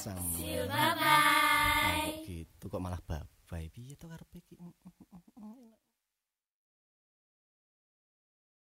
sama-sama. See you, bye bye. Oh, gitu kok malah bye-bye piye to karepe iki?